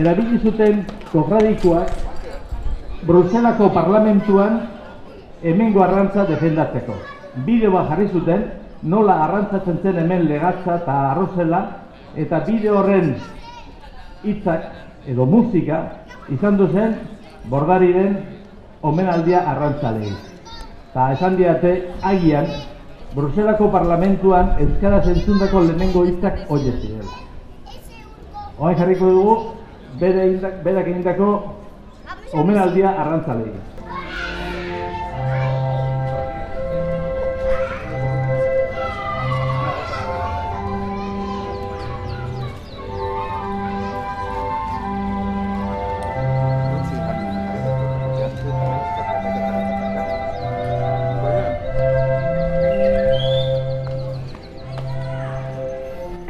erabili zuten kofradikoak Bruselako parlamentuan hemengo arrantza defendatzeko. Bideo bat jarri zuten, nola arrantzatzen zen hemen legatza eta arrozela, eta bideo horren hitzak edo musika izan zen bordariren omenaldia arrantzalei. Eta esan diate, agian, Bruselako parlamentuan euskara zentzundako lehenengo hitzak oie zirela. Hoain jarriko dugu, bere indak, berak egindako omenaldia arrantzalei.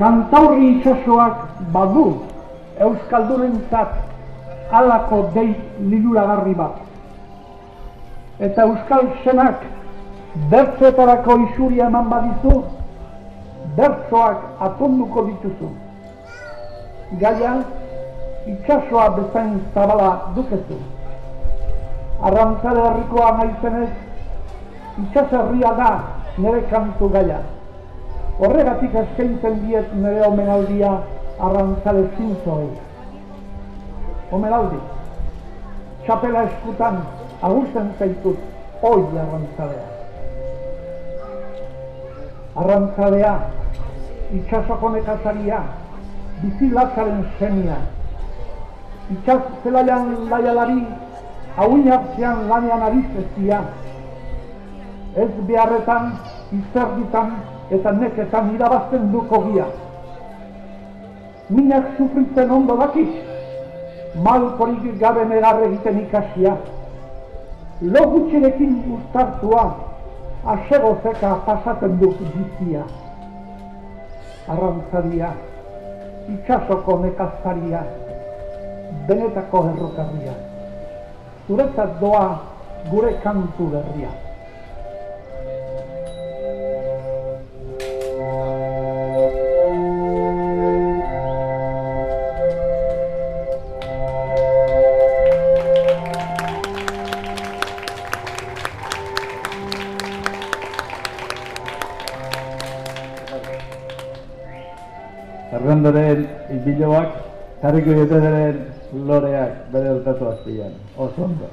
Kantaurri itxasoak badu Euskaldurentzat halako dei liluragarri bat. Eta Euskal Senak bertzoetarako isuria eman badizu, bertzoak atonduko dituzu. Gaia, itxasoa bezain zabala dukezu. Arrantzale herrikoa naizenez, itxaserria da nire kantu gaia. Horregatik eskaintzen diet nire omenaldia arrantzale zintzoei. Omenaldi, txapela eskutan agusten zaitut oi arrantzalea. Arrantzalea, itxasoko nekazaria, bizi latzaren semia. Itxas zelaian laialari, hauin hartzean lanean arizezia. Ez beharretan, izerditan, eta neketan irabazten duko gia. Minak sufritzen ondo dakit, malkorik gabe negarre egiten ikasia. Lo gutxirekin ustartua, asego zeka pasaten duk bizia. Arrantzaria, itxasoko nekaztaria, benetako errokarria. Zuretzat doa gure kantu berria. Zerrendoren ibiloak, jarriko diotenaren loreak bere urtatu azpian. Oso ondo.